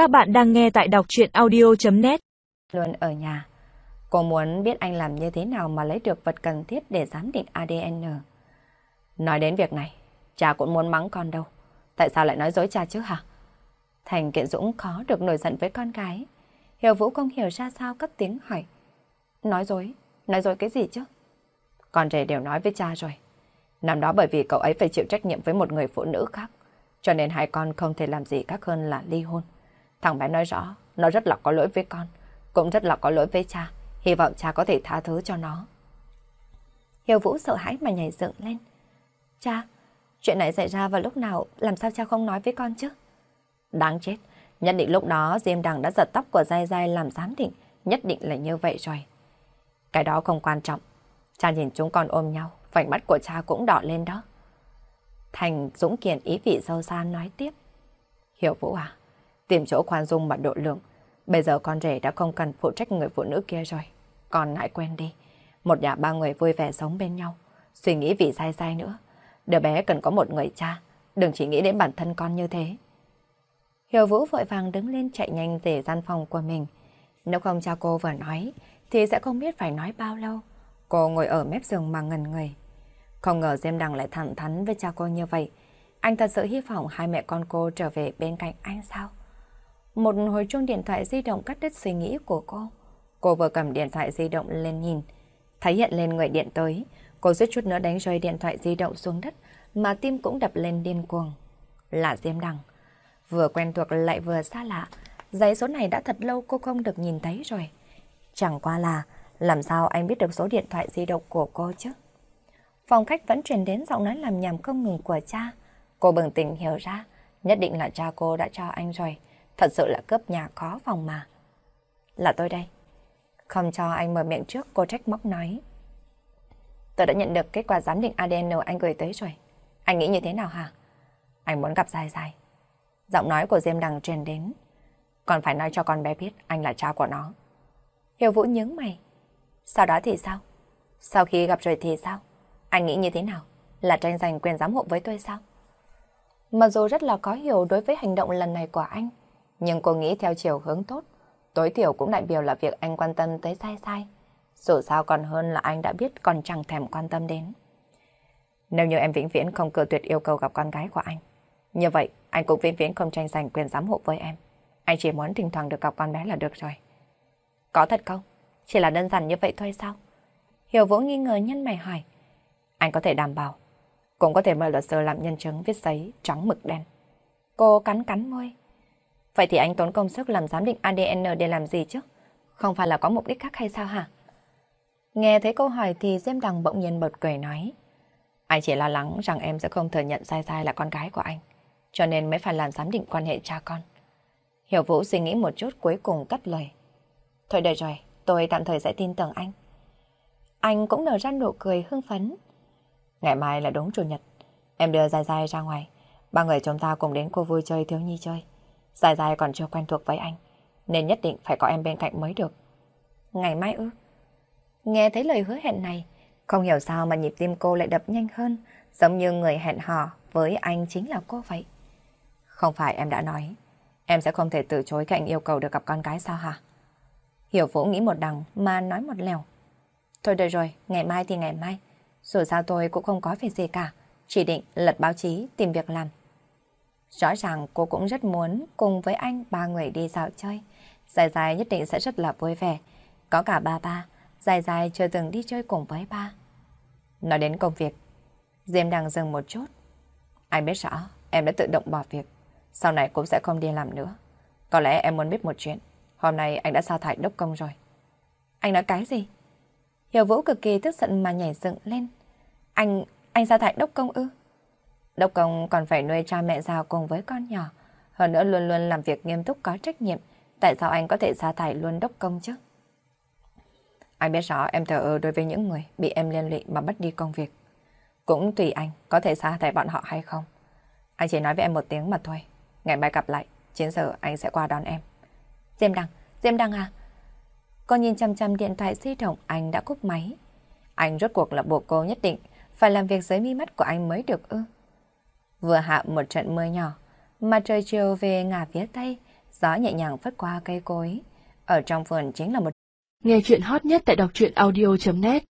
Các bạn đang nghe tại đọc chuyện audio.net Luôn ở nhà. Cô muốn biết anh làm như thế nào mà lấy được vật cần thiết để giám định ADN. Nói đến việc này, cha cũng muốn mắng con đâu. Tại sao lại nói dối cha chứ hả? Thành Kiện Dũng khó được nổi giận với con gái. Hiểu Vũ không hiểu ra sao cất tiếng hỏi. Nói dối? Nói dối cái gì chứ? Con rể đều nói với cha rồi. Năm đó bởi vì cậu ấy phải chịu trách nhiệm với một người phụ nữ khác. Cho nên hai con không thể làm gì khác hơn là ly hôn. Thằng bé nói rõ, nó rất là có lỗi với con, cũng rất là có lỗi với cha. Hy vọng cha có thể tha thứ cho nó. Hiểu Vũ sợ hãi mà nhảy dựng lên. Cha, chuyện này xảy ra vào lúc nào, làm sao cha không nói với con chứ? Đáng chết, nhất định lúc đó Diêm Đằng đã giật tóc của Giai Giai làm giám định, nhất định là như vậy rồi. Cái đó không quan trọng. Cha nhìn chúng con ôm nhau, vành mắt của cha cũng đỏ lên đó. Thành Dũng Kiền ý vị sâu xa nói tiếp. Hiểu Vũ à, tìm chỗ khoan dung mà độ lượng. Bây giờ con rể đã không cần phụ trách người phụ nữ kia rồi. Con hãy quen đi. Một nhà ba người vui vẻ sống bên nhau. Suy nghĩ vì sai sai nữa. Đứa bé cần có một người cha. Đừng chỉ nghĩ đến bản thân con như thế. Hiểu Vũ vội vàng đứng lên chạy nhanh về gian phòng của mình. Nếu không cha cô vừa nói, thì sẽ không biết phải nói bao lâu. Cô ngồi ở mép giường mà ngần người. Không ngờ Diêm Đằng lại thẳng thắn với cha cô như vậy. Anh thật sự hy vọng hai mẹ con cô trở về bên cạnh anh sao? Một hồi chuông điện thoại di động cắt đứt suy nghĩ của cô. Cô vừa cầm điện thoại di động lên nhìn. Thấy hiện lên người điện tới. Cô suýt chút nữa đánh rơi điện thoại di động xuống đất mà tim cũng đập lên điên cuồng. Là Diêm Đằng. Vừa quen thuộc lại vừa xa lạ. Giấy số này đã thật lâu cô không được nhìn thấy rồi. Chẳng qua là làm sao anh biết được số điện thoại di động của cô chứ? Phòng khách vẫn truyền đến giọng nói làm nhầm không ngừng của cha. Cô bừng tỉnh hiểu ra, nhất định là cha cô đã cho anh rồi. Thật sự là cướp nhà khó phòng mà. Là tôi đây. Không cho anh mở miệng trước, cô trách móc nói. Tôi đã nhận được kết quả giám định ADN anh gửi tới rồi. Anh nghĩ như thế nào hả? Anh muốn gặp dài dài. Giọng nói của Diêm Đằng truyền đến. Còn phải nói cho con bé biết anh là cha của nó. Hiểu Vũ nhướng mày. Sau đó thì sao? Sau khi gặp rồi thì sao? Anh nghĩ như thế nào? Là tranh giành quyền giám hộ với tôi sao? Mặc dù rất là có hiểu đối với hành động lần này của anh, nhưng cô nghĩ theo chiều hướng tốt, tối thiểu cũng đại biểu là việc anh quan tâm tới sai sai. Dù sao còn hơn là anh đã biết còn chẳng thèm quan tâm đến. Nếu như em vĩnh viễn không cự tuyệt yêu cầu gặp con gái của anh, như vậy anh cũng vĩnh viễn không tranh giành quyền giám hộ với em. Anh chỉ muốn thỉnh thoảng được gặp con bé là được rồi. Có thật không? Chỉ là đơn giản như vậy thôi sao? Hiểu Vũ nghi ngờ nhân mày hỏi. Anh có thể đảm bảo. Cũng có thể mời luật sư làm nhân chứng viết giấy trắng mực đen. Cô cắn cắn môi. Vậy thì anh tốn công sức làm giám định ADN để làm gì chứ? Không phải là có mục đích khác hay sao hả? Nghe thấy câu hỏi thì Diêm Đằng bỗng nhiên bật cười nói. Anh chỉ lo lắng rằng em sẽ không thừa nhận sai sai là con gái của anh. Cho nên mới phải làm giám định quan hệ cha con. Hiểu Vũ suy nghĩ một chút cuối cùng cắt lời. Thôi được rồi, tôi tạm thời sẽ tin tưởng anh. Anh cũng nở ra nụ cười hưng phấn. Ngày mai là đúng chủ nhật. Em đưa Dài Dài ra ngoài. Ba người chúng ta cùng đến cô vui chơi thiếu nhi chơi. Dài Dài còn chưa quen thuộc với anh. Nên nhất định phải có em bên cạnh mới được. Ngày mai ư? Nghe thấy lời hứa hẹn này, không hiểu sao mà nhịp tim cô lại đập nhanh hơn, giống như người hẹn hò với anh chính là cô vậy. Không phải em đã nói, em sẽ không thể từ chối cái anh yêu cầu được gặp con gái sao hả? Hiểu Vũ nghĩ một đằng mà nói một lèo. Thôi được rồi, ngày mai thì ngày mai. Dù sao tôi cũng không có việc gì cả, chỉ định lật báo chí tìm việc làm. Rõ ràng cô cũng rất muốn cùng với anh ba người đi dạo chơi. Dài dài nhất định sẽ rất là vui vẻ. Có cả ba ba, dài dài chưa từng đi chơi cùng với ba. Nói đến công việc, Diêm đang dừng một chút. Anh biết rõ, em đã tự động bỏ việc. Sau này cũng sẽ không đi làm nữa. Có lẽ em muốn biết một chuyện. Hôm nay anh đã sa thải đốc công rồi. Anh nói cái gì? Hiểu Vũ cực kỳ tức giận mà nhảy dựng lên. Anh, anh sa thải đốc công ư? Đốc công còn phải nuôi cha mẹ già cùng với con nhỏ. Hơn nữa luôn luôn làm việc nghiêm túc có trách nhiệm. Tại sao anh có thể sa thải luôn đốc công chứ? Anh biết rõ em thờ ơ đối với những người bị em liên lụy mà mất đi công việc. Cũng tùy anh có thể sa thải bọn họ hay không. Anh chỉ nói với em một tiếng mà thôi. Ngày mai gặp lại, 9 giờ anh sẽ qua đón em. Diêm Đăng, Diêm Đăng à? Cô nhìn chăm chăm điện thoại di động anh đã cúp máy. Anh rốt cuộc là buộc cô nhất định phải làm việc dưới mi mắt của anh mới được ư. Vừa hạ một trận mưa nhỏ, mặt trời chiều về ngả phía tây, gió nhẹ nhàng phất qua cây cối. Ở trong vườn chính là một... Nghe chuyện hot nhất tại đọc truyện audio.net